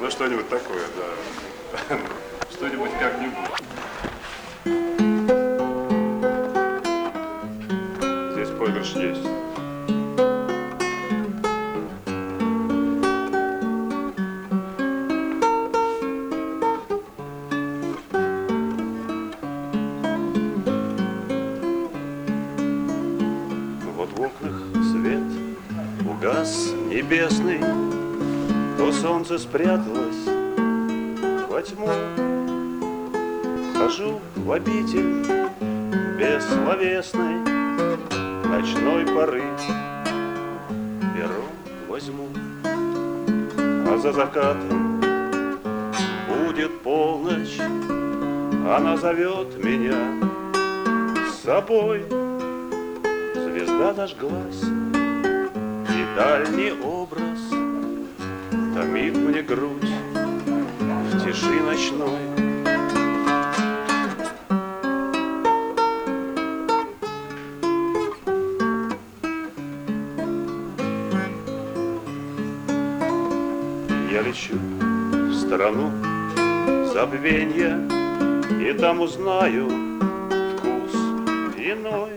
Ну, что-нибудь такое, да. Что-нибудь как-нибудь. Здесь проигрыш есть. Вот окнах свет угас небесный, То солнце спряталось во тьму. Хожу в обитель бессловесной Ночной поры перо возьму, А за закатом будет полночь, Она зовет меня с собой. Звезда зажглась, и дальний образ Томит мне грудь в тиши ночной. Я лечу в страну забвенья, И там узнаю вкус иной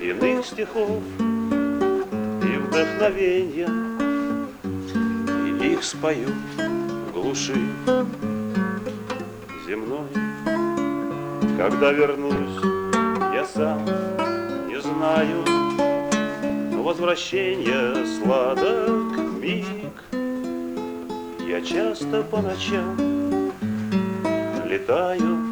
иных стихов и вдохновенья, их спою в глуши земной. Когда вернусь, я сам не знаю, но возвращение сладок миг. Я часто по ночам летаю,